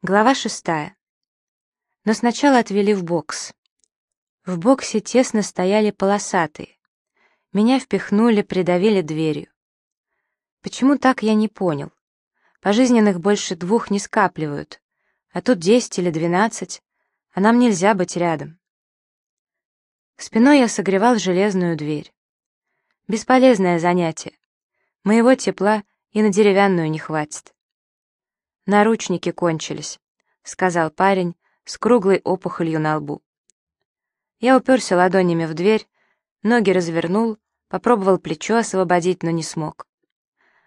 Глава шестая. Но сначала отвели в бокс. В боксе тесно стояли полосатые. Меня впихнули, придавили дверью. Почему так, я не понял. Пожизненных больше двух не скапливают, а тут десять или двенадцать, а нам нельзя быть рядом. Спиной я согревал железную дверь. Бесполезное занятие. Моего тепла и на деревянную не хватит. «Наручники кончились», — сказал парень с круглой опухолью на лбу. Я уперся ладонями в дверь, ноги развернул, попробовал плечо освободить, но не смог.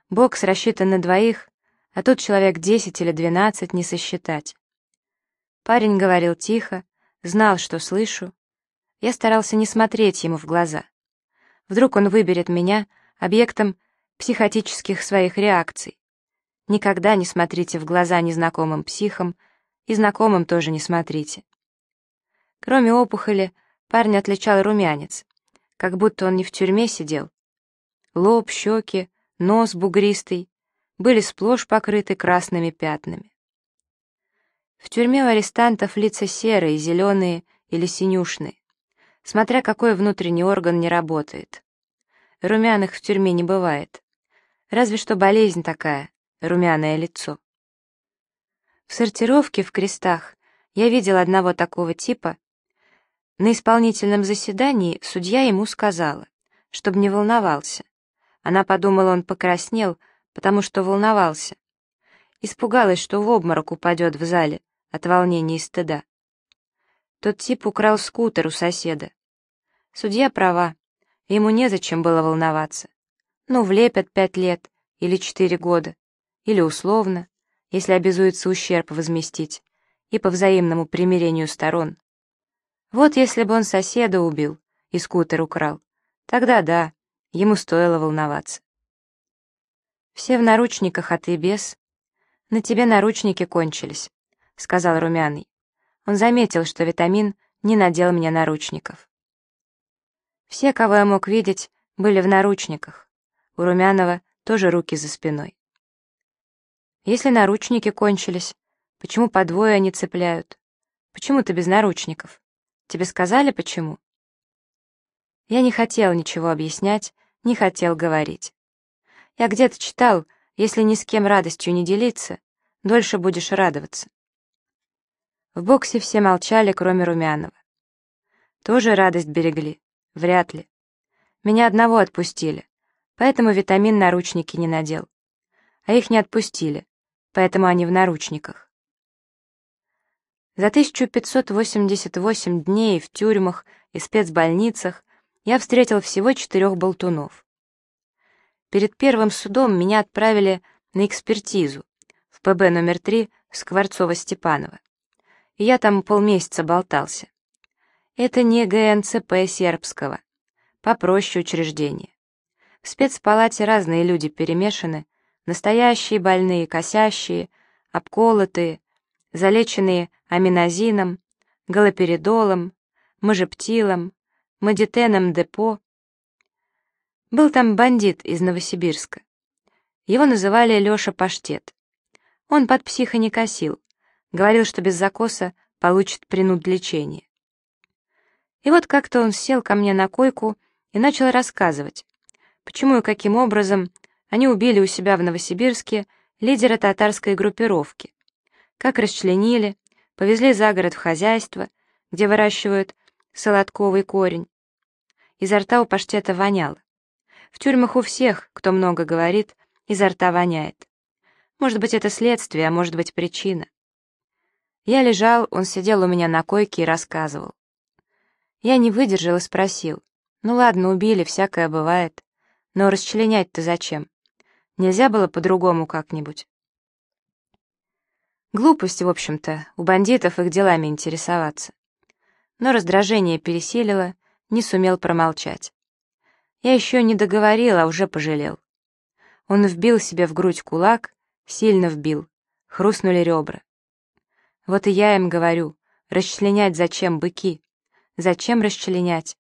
Бокс рассчитан на двоих, а тут человек десять или двенадцать не сосчитать. Парень говорил тихо, знал, что слышу. Я старался не смотреть ему в глаза. Вдруг он выберет меня объектом психотических своих реакций. Никогда не смотрите в глаза незнакомым психам, и знакомым тоже не смотрите. Кроме опухоли, парня отличал румянец, как будто он не в тюрьме сидел. Лоб, щеки, нос бугристый были сплошь покрыты красными пятнами. В тюрьме у арестантов лица серые, зеленые или синюшные, смотря какой внутренний орган не работает. Румяных в тюрьме не бывает. Разве что болезнь такая, румяное лицо. В сортировке в крестах я видел одного такого типа. На исполнительном заседании судья ему сказала, чтобы не волновался. Она подумала, он покраснел, потому что волновался. Испугалась, что в обморок упадет в зале от волнения и стыда. Тот тип украл скутер у соседа. Судья права, ему незачем было волноваться. Ну, влепят пять лет или четыре года или условно, если обязуется ущерб возместить, и по взаимному примирению сторон. Вот если бы он соседа убил и скутер украл, тогда да, ему стоило волноваться. «Все в наручниках, а ты без?» «На тебе наручники кончились», — сказал Румяный. Он заметил, что витамин не надел мне наручников. Все, кого я мог видеть, были в наручниках. У Румянова тоже руки за спиной. Если наручники кончились, почему по двое они цепляют? Почему ты без наручников? Тебе сказали, почему?» Я не хотел ничего объяснять, не хотел говорить. Я где-то читал, если ни с кем радостью не делиться, дольше будешь радоваться. В боксе все молчали, кроме Румянова. Тоже радость берегли? Вряд ли. Меня одного отпустили, поэтому витамин наручники не надел. А их не отпустили, поэтому они в наручниках. За 1588 дней в тюрьмах и спецбольницах я встретил всего четырех болтунов. Перед первым судом меня отправили на экспертизу в ПБ номер 3 Скворцова-Степанова. И я там полмесяца болтался. Это не ГНЦП сербского, попроще учреждение. В спецпалате разные люди перемешаны, Настоящие больные, косящие, обколотые, залеченные аминозином, галоперидолом, мажептилом, мадитеном депо. Был там бандит из Новосибирска. Его называли Леша Паштет. Он под психо не косил, говорил, что без закоса получит принуд лечения. И вот как-то он сел ко мне на койку и начал рассказывать, почему и каким образом они убили у себя в Новосибирске лидера татарской группировки. Как расчленили, повезли за город в хозяйство, где выращивают солодковый корень. Изо рта у паштета воняло. В тюрьмах у всех, кто много говорит, изо рта воняет. Может быть, это следствие, а может быть, причина. Я лежал, он сидел у меня на койке и рассказывал. Я не выдержал и спросил. Ну ладно, убили, всякое бывает. Но расчленять-то зачем? Нельзя было по-другому как-нибудь. Глупость, в общем-то, у бандитов их делами интересоваться. Но раздражение пересилило, не сумел промолчать. Я еще не договорил, а уже пожалел. Он вбил себе в грудь кулак, сильно вбил, хрустнули ребра. Вот и я им говорю, расчленять зачем быки? Зачем расчленять?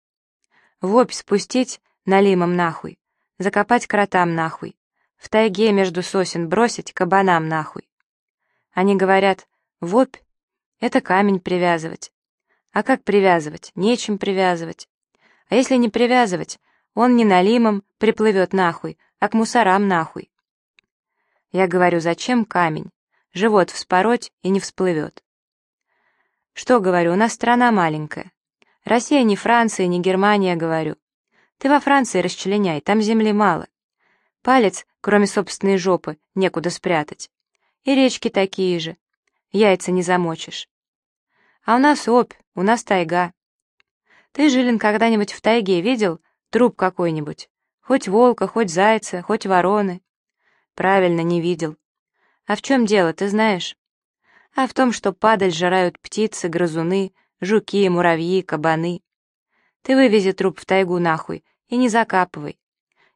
В обь спустить налимом нахуй, закопать кротам нахуй, в тайге между сосен бросить кабанам нахуй. Они говорят, Вопь — это камень привязывать. А как привязывать? Нечем привязывать. А если не привязывать, он не налимом приплывет нахуй, а к мусорам нахуй. Я говорю, зачем камень? Живот вспороть и не всплывет. Что, говорю, у нас страна маленькая. Россия не Франция, не Германия, говорю. Ты во Франции расчленяй, там земли мало. Палец, кроме собственной жопы, некуда спрятать. И речки такие же. Яйца не замочишь. А у нас опь, у нас тайга. Ты, Жилин, когда-нибудь в тайге видел труп какой-нибудь? Хоть волка, хоть зайца, хоть вороны. Правильно, не видел. А в чем дело, ты знаешь? А в том, что падаль жрают птицы, грызуны, жуки, муравьи, кабаны. Ты вывези труп в тайгу нахуй и не закапывай.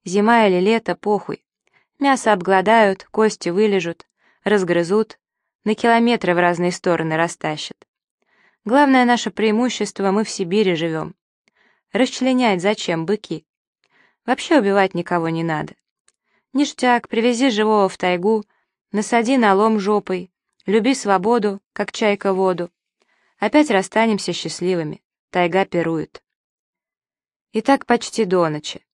Зима или лето, похуй. Мясо обгладают, кости вылежут, разгрызут, на километры в разные стороны растащат. Главное наше преимущество — мы в Сибири живем. Расчленять зачем, быки? Вообще убивать никого не надо. Ништяк, привези живого в тайгу, насади на лом жопой, люби свободу, как чайка воду. Опять расстанемся счастливыми, тайга пирует. И так почти до ночи,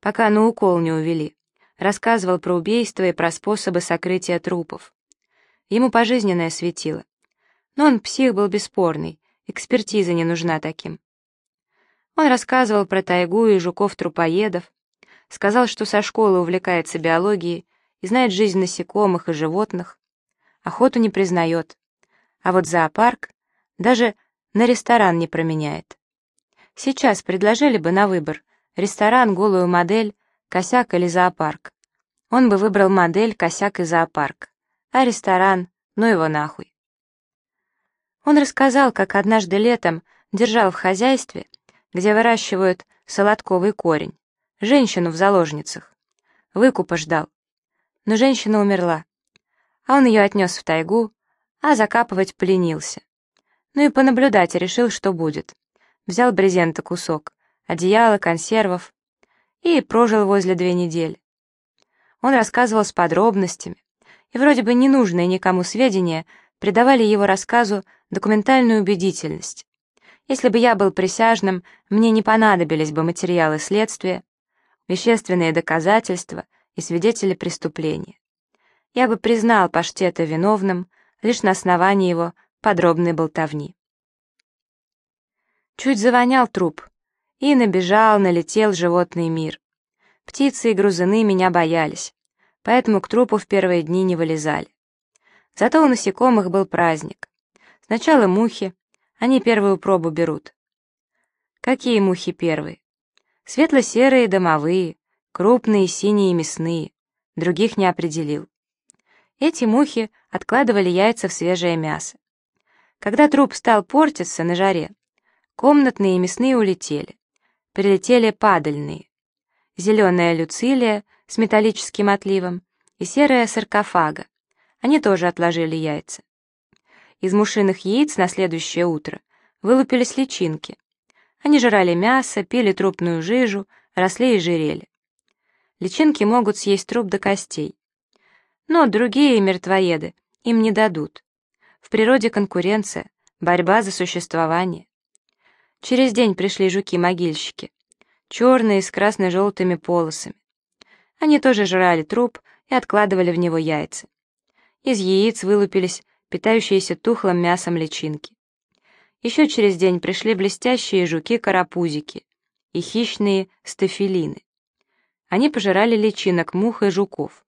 пока на укол не увели. Рассказывал про убийство и про способы сокрытия трупов. Ему пожизненное светило. Но он псих был бесспорный, экспертиза не нужна таким. Он рассказывал про тайгу и жуков-трупоедов, Сказал, что со школы увлекается биологией и знает жизнь насекомых и животных. Охоту не признает. А вот зоопарк даже на ресторан не променяет. Сейчас предложили бы на выбор ресторан, голую модель, косяк или зоопарк. Он бы выбрал модель, косяк и зоопарк. А ресторан, ну его нахуй. Он рассказал, как однажды летом держал в хозяйстве, где выращивают солодковый корень, женщину в заложницах. Выкупа ждал. Но женщина умерла. А он ее отнес в тайгу, а закапывать поленился. Ну и понаблюдать решил, что будет. Взял брезента кусок, одеяло, консервов и прожил возле две недели. Он рассказывал с подробностями, и вроде бы ненужные никому сведения придавали его рассказу документальную убедительность. Если бы я был присяжным, мне не понадобились бы материалы следствия, вещественные доказательства и свидетели преступления. Я бы признал Паштета виновным лишь на основании его подробной болтовни. Чуть завонял труп, и набежал, налетел животный мир. Птицы и грузыны меня боялись, поэтому к трупу в первые дни не вылезали. Зато у насекомых был праздник. Сначала мухи, они первую пробу берут. Какие мухи первые? Светло-серые домовые, крупные синие мясные, других не определил. Эти мухи откладывали яйца в свежее мясо. Когда труп стал портиться на жаре, комнатные и мясные улетели. Прилетели падальные. Зеленая люцилия с металлическим отливом и серая саркофага. Они тоже отложили яйца. Из мушиных яиц на следующее утро вылупились личинки. Они жрали мясо, пили трупную жижу, росли и жирели. Личинки могут съесть труп до костей. Но другие мертвоеды им не дадут. В природе конкуренция, борьба за существование. Через день пришли жуки-могильщики, черные с красно-желтыми полосами. Они тоже жрали труп и откладывали в него яйца. Из яиц вылупились питающиеся тухлым мясом личинки. Еще через день пришли блестящие жуки-карапузики и хищные стафилины. Они пожирали личинок мух и жуков,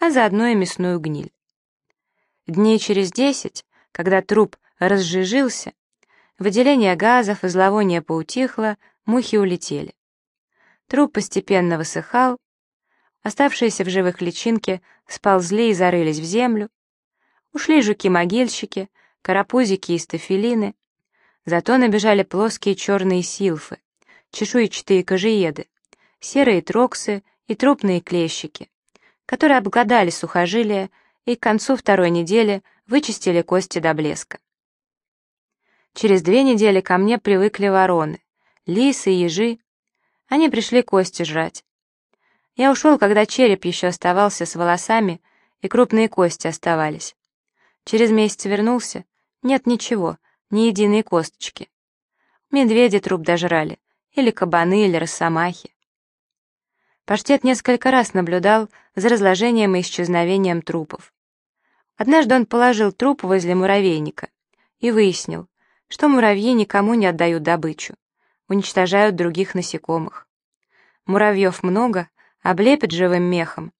а заодно и мясную гниль. Дней через десять, когда труп разжижился, выделение газов и зловоние поутихло, мухи улетели. Труп постепенно высыхал, оставшиеся в живых личинки сползли и зарылись в землю, ушли жуки-могильщики, карапузики и стафилины, Зато набежали плоские черные силфы, чешуйчатые кожиеды, серые троксы и трупные клещики, которые обглодали сухожилия и к концу второй недели вычистили кости до блеска. Через две недели ко мне привыкли вороны, лисы и ежи. Они пришли кости жрать. Я ушел, когда череп еще оставался с волосами, и крупные кости оставались. Через месяц вернулся. Нет ничего, ни единой косточки. Медведи труп дожрали, или кабаны, или росомахи. Паштет несколько раз наблюдал за разложением и исчезновением трупов. Однажды он положил труп возле муравейника и выяснил, что муравьи никому не отдают добычу, уничтожают других насекомых. Муравьев много, облепят живым мехом.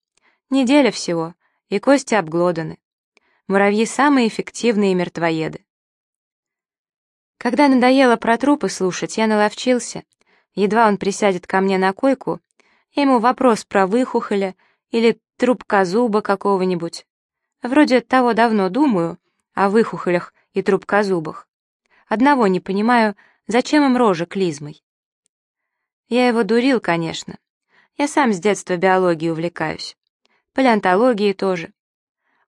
Неделя всего, и кости обглоданы. Муравьи самые эффективные мертвоеды. Когда надоело про трупы слушать, я наловчился. Едва он присядет ко мне на койку, ему вопрос про выхухоля или трубкозуба какого-нибудь. Вроде того давно думаю о выхухолях и трубкозубах. Одного не понимаю, зачем им рожа клизмой. Я его дурил, конечно. Я сам с детства биологией увлекаюсь. Палеонтологией тоже.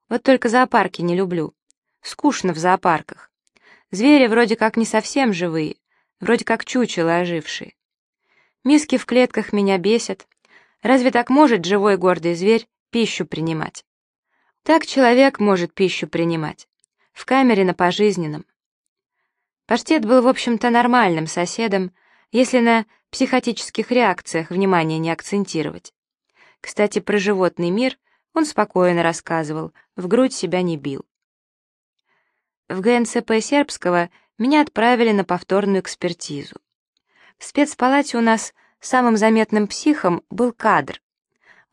Вот только зоопарки не люблю. Скучно в зоопарках. Звери вроде как не совсем живые, вроде как чучело ожившие. Миски в клетках меня бесят. Разве так может живой гордый зверь пищу принимать? Так человек может пищу принимать. В камере на пожизненном. Паштет был, в общем-то, нормальным соседом, если на психотических реакциях внимание не акцентировать. Кстати, про животный мир он спокойно рассказывал, в грудь себя не бил. В ГНЦП Сербского меня отправили на повторную экспертизу. В спецпалате у нас самым заметным психом был кадр.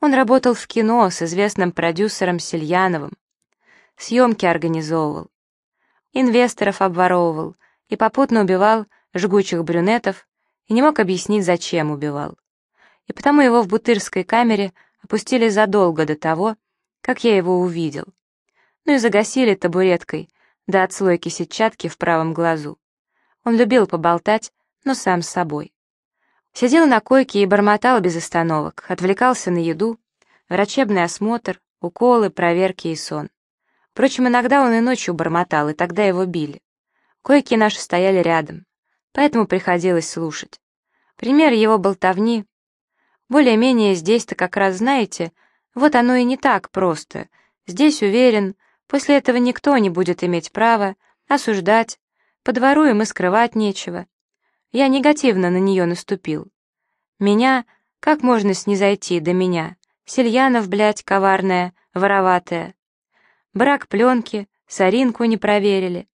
Он работал в кино с известным продюсером Сельяновым. Съемки организовывал. Инвесторов обворовывал и попутно убивал жгучих брюнетов и не мог объяснить, зачем убивал. И потому его в бутырской камере опустили задолго до того, как я его увидел. Ну и загасили табуреткой до отслойки сетчатки в правом глазу. Он любил поболтать, но сам с собой. Сидел на койке и бормотал без остановок, отвлекался на еду, врачебный осмотр, уколы, проверки и сон. Впрочем, иногда он и ночью бормотал, и тогда его били. Койки наши стояли рядом, поэтому приходилось слушать. Пример его болтовни. Более-менее здесь-то как раз знаете, вот оно и не так просто. Здесь уверен, после этого никто не будет иметь права осуждать, по двору им и скрывать нечего. Я негативно на нее наступил. Меня, как можно снизойти до меня? Сельянов, блядь, коварная, вороватая. Брак пленки, соринку не проверили.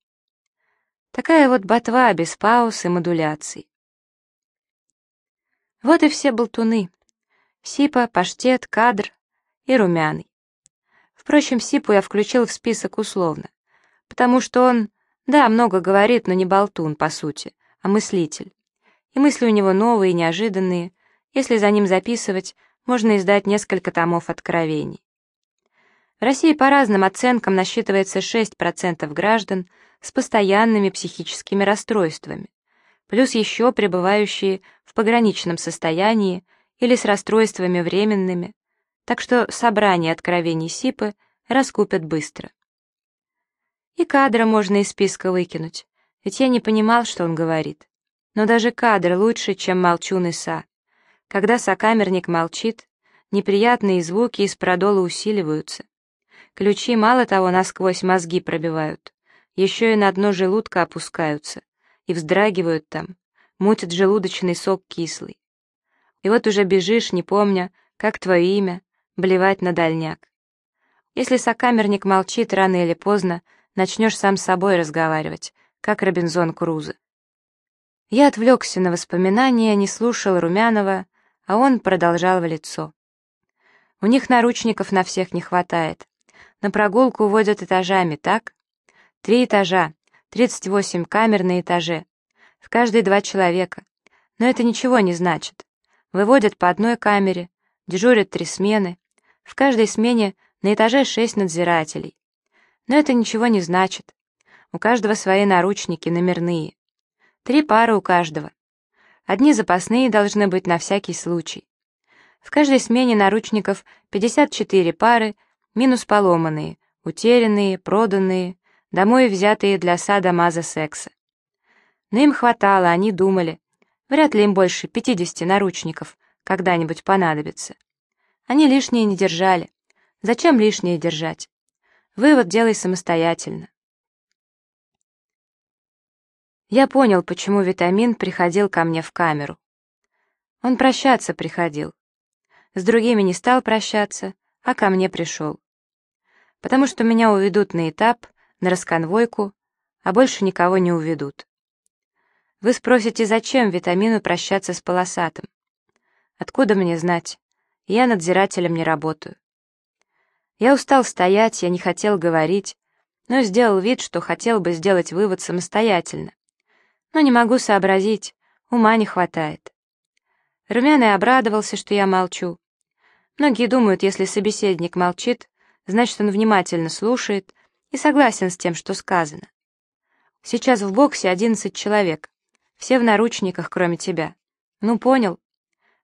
Такая вот ботва без пауз и модуляций. Вот и все болтуны. Сипа, паштет, кадр и румяный. Впрочем, Сипу я включил в список условно, потому что он, да, много говорит, но не болтун, по сути, а мыслитель. И мысли у него новые, неожиданные. Если за ним записывать, можно издать несколько томов откровений. В России по разным оценкам насчитывается 6% граждан с постоянными психическими расстройствами, плюс еще пребывающие в пограничном состоянии или с расстройствами временными, так что собрание откровений СИПы раскупят быстро. И кадра можно из списка выкинуть, ведь я не понимал, что он говорит. Но даже кадр лучше, чем молчун Иса. Когда сокамерник молчит, неприятные звуки из продола усиливаются. Ключи мало того насквозь мозги пробивают, еще и на дно желудка опускаются и вздрагивают там, мутит желудочный сок кислый. И вот уже бежишь, не помня, как твое имя, блевать на дальняк. Если сокамерник молчит, рано или поздно начнешь сам с собой разговаривать, как Робинзон Крузо. Я отвлекся на воспоминания, не слушал Румянова, а он продолжал в лицо. У них наручников на всех не хватает. На прогулку водят этажами, так? Три этажа, 38 камер на этаже. В каждой два человека. Но это ничего не значит. Выводят по одной камере, дежурят три смены. В каждой смене на этаже шесть надзирателей. Но это ничего не значит. У каждого свои наручники, номерные. Три пары у каждого. Одни запасные должны быть на всякий случай. В каждой смене наручников 54 пары минус поломанные, утерянные, проданные, домой взятые для сада-маза секса. Но им хватало, они думали, вряд ли им больше 50 наручников когда-нибудь понадобится. Они лишние не держали. Зачем лишние держать? Вывод делай самостоятельно. Я понял, почему витамин приходил ко мне в камеру. Он прощаться приходил. С другими не стал прощаться, а ко мне пришел. Потому что меня уведут на этап, на расконвойку, а больше никого не уведут. Вы спросите, зачем витамину прощаться с полосатым? Откуда мне знать? Я надзирателем не работаю. Я устал стоять, я не хотел говорить, но сделал вид, что хотел бы сделать вывод самостоятельно. Но не могу сообразить, ума не хватает. Румяный обрадовался, что я молчу. Многие думают, если собеседник молчит, значит, он внимательно слушает и согласен с тем, что сказано. Сейчас в боксе 11 человек. Все в наручниках, кроме тебя. Ну, понял?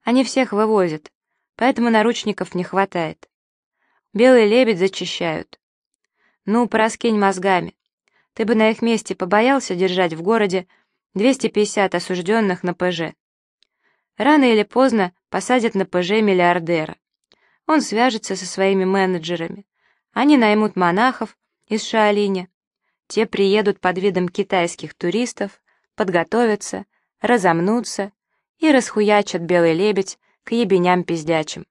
Они всех вывозят, поэтому наручников не хватает. Белый лебедь зачищают. Ну, пораскинь мозгами. Ты бы на их месте побоялся держать в городе 250 осужденных на ПЖ. Рано или поздно посадят на ПЖ миллиардера. Он свяжется со своими менеджерами. Они наймут монахов из Шаолиня. Те приедут под видом китайских туристов, подготовятся, разомнутся и расхуячат белый лебедь к ебеням пиздячим.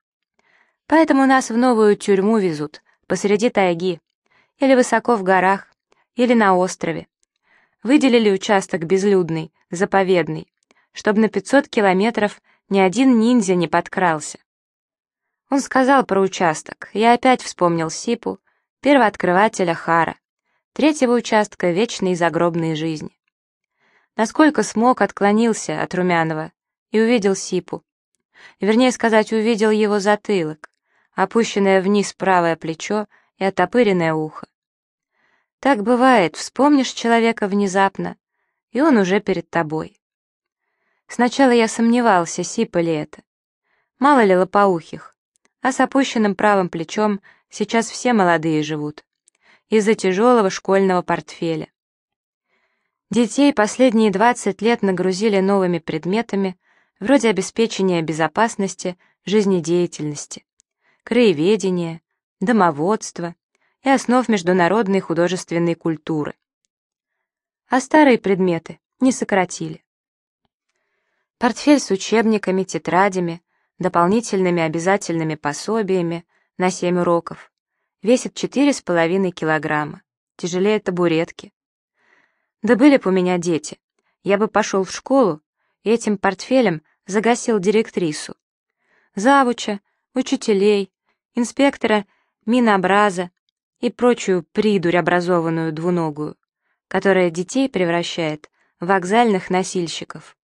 Поэтому нас в новую тюрьму везут, посреди тайги, или высоко в горах, или на острове. Выделили участок безлюдный, заповедный, чтобы на 500 километров ни один ниндзя не подкрался. Он сказал про участок, я опять вспомнил Сипу, первооткрывателя Хара, третьего участка вечной загробной жизни. Насколько смог, отклонился от Румянова и увидел Сипу. Вернее сказать, увидел его затылок, опущенное вниз правое плечо и оттопыренное ухо. Так бывает, вспомнишь человека внезапно, и он уже перед тобой. Сначала я сомневался, Сипа ли это. Мало ли лопоухих, а с опущенным правым плечом сейчас все молодые живут. Из-за тяжелого школьного портфеля. Детей последние 20 лет нагрузили новыми предметами, вроде обеспечения безопасности, жизнедеятельности, краеведения, домоводства и основ международной художественной культуры. А старые предметы не сократили. Портфель с учебниками, тетрадями, дополнительными обязательными пособиями на 7 уроков весит 4,5 килограмма, тяжелее табуретки. Да были бы у меня дети. Я бы пошел в школу и этим портфелем загасил директрису. Завуча, учителей, инспектора Минобраза и прочую придурь образованную двуногую, которая детей превращает в вокзальных носильщиков.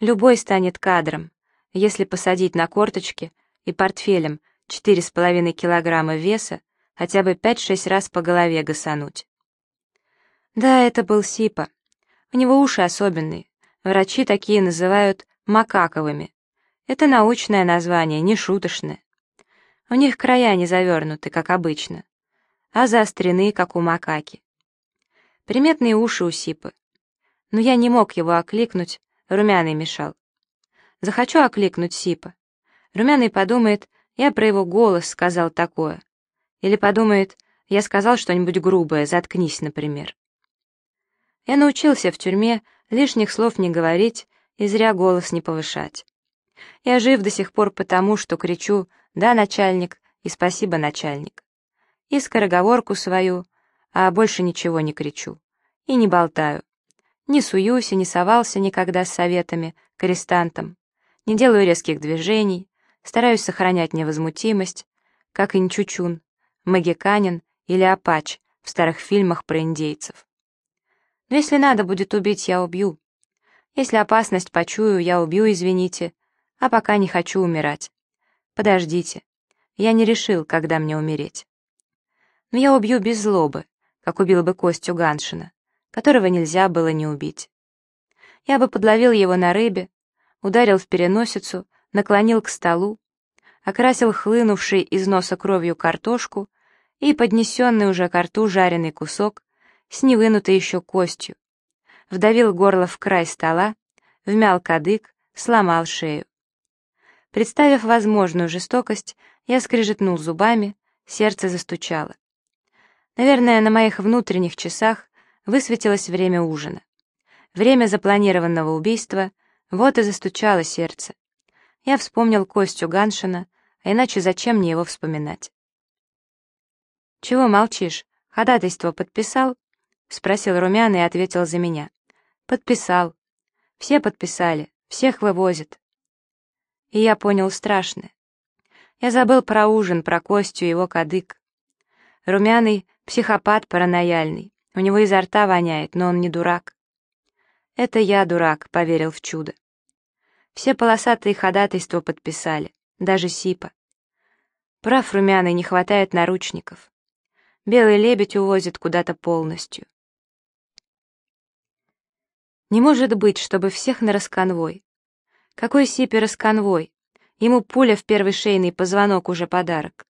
Любой станет кадром, если посадить на корточки и портфелем 4,5 килограмма веса хотя бы 5-6 раз по голове гасануть. Да, это был Сипа. У него уши особенные. Врачи такие называют макаковыми. Это научное название, не шуточное. У них края не завернуты, как обычно, а заострены, как у макаки. Приметные уши у Сипы. Но я не мог его окликнуть, румяный мешал. Захочу окликнуть Сипа. Румяный подумает, я про его голос сказал такое. Или подумает, я сказал что-нибудь грубое, заткнись, например. Я научился в тюрьме лишних слов не говорить и зря голос не повышать. Я жив до сих пор потому, что кричу «да, начальник» и «спасибо, начальник». И скороговорку свою, а больше ничего не кричу. И не болтаю. Не суюсь и не совался никогда с советами, к арестантам. Не делаю резких движений, стараюсь сохранять невозмутимость, как инчучун, магиканин или апач в старых фильмах про индейцев. Но если надо будет убить, я убью. Если опасность почую, я убью, извините. А пока не хочу умирать. Подождите. Я не решил, когда мне умереть. Но я убью без злобы, как убил бы Костю Ганшина, которого нельзя было не убить. Я бы подловил его на рыбе, ударил в переносицу, наклонил к столу, окрасил хлынувший из носа кровью картошку и поднесенный уже к рту жареный кусок с невынутой еще костью, вдавил горло в край стола, вмял кадык, сломал шею. Представив возможную жестокость, я скрежетнул зубами, сердце застучало. Наверное, на моих внутренних часах высветилось время ужина. Время запланированного убийства, вот и застучало сердце. Я вспомнил Костю Ганшина, а иначе зачем мне его вспоминать? «Чего молчишь? Ходатайство подписал?» — спросил Румяный и ответил за меня. «Подписал. Все подписали, всех вывозят». И я понял страшное. Я забыл про ужин, про Костю и его кадык. Румяный — психопат паранояльный. У него изо рта воняет, но он не дурак. Это я, дурак, поверил в чудо. Все полосатые ходатайства подписали, даже Сипа. Прав Румяный, не хватает наручников. Белый лебедь увозит куда-то полностью. Не может быть, чтобы всех на расконвой. Какой Сипе расконвой? Ему пуля в первый шейный позвонок уже подарок.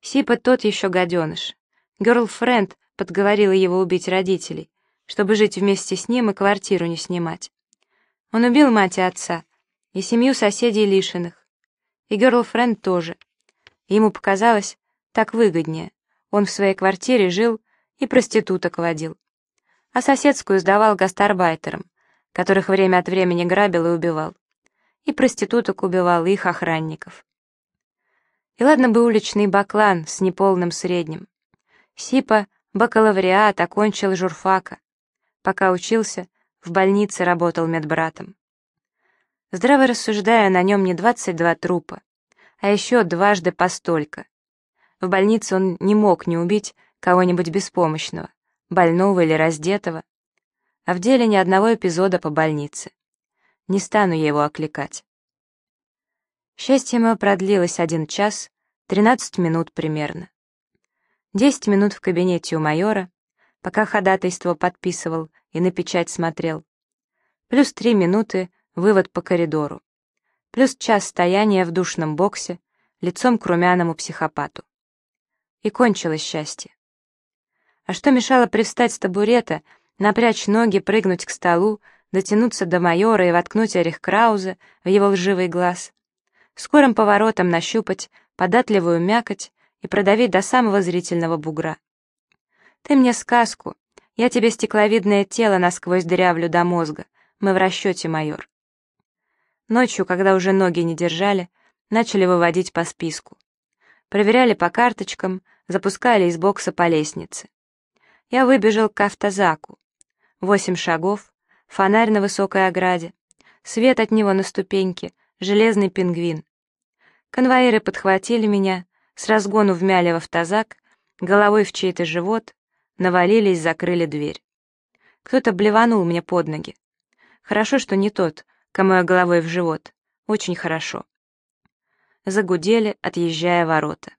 Сипа тот еще гаденыш. Герлфренд подговорила его убить родителей, чтобы жить вместе с ним и квартиру не снимать. Он убил мать и отца, и семью соседей лишенных. И герлфренд тоже. ему показалось так выгоднее. Он в своей квартире жил и проституток водил. А соседскую сдавал гастарбайтерам, которых время от времени грабил и убивал. И проституток убивал, и их охранников. И ладно бы уличный баклан с неполным средним. Сипа бакалавриат окончил журфака. Пока учился, в больнице работал медбратом. Здраво рассуждая, на нем не 22 трупа, а еще дважды по столько. В больнице он не мог не убить кого-нибудь беспомощного, больного или раздетого, а в деле ни одного эпизода по больнице. Не стану я его окликать. Счастье мое продлилось один час, тринадцать минут примерно. Десять минут в кабинете у майора, пока ходатайство подписывал и на печать смотрел. Плюс три минуты вывод по коридору. Плюс час стояния в душном боксе, лицом к румяному психопату. И кончилось счастье. А что мешало привстать с табурета, напрячь ноги, прыгнуть к столу, дотянуться до майора и воткнуть орех Крауза в его лживый глаз? скорым поворотом нащупать податливую мякоть и продавить до самого зрительного бугра. Ты мне сказку, я тебе стекловидное тело насквозь дырявлю до мозга, мы в расчете, майор. Ночью, когда уже ноги не держали, начали выводить по списку. Проверяли по карточкам, запускали из бокса по лестнице. Я выбежал к автозаку. Восемь шагов, фонарь на высокой ограде, свет от него на ступеньке, железный пингвин. Конвоиры подхватили меня, с разгону вмяли в автозак, головой в чей-то живот, навалились, закрыли дверь. Кто-то блеванул мне под ноги. Хорошо, что не тот, кому я головой в живот. Очень хорошо. Загудели, отъезжая ворота.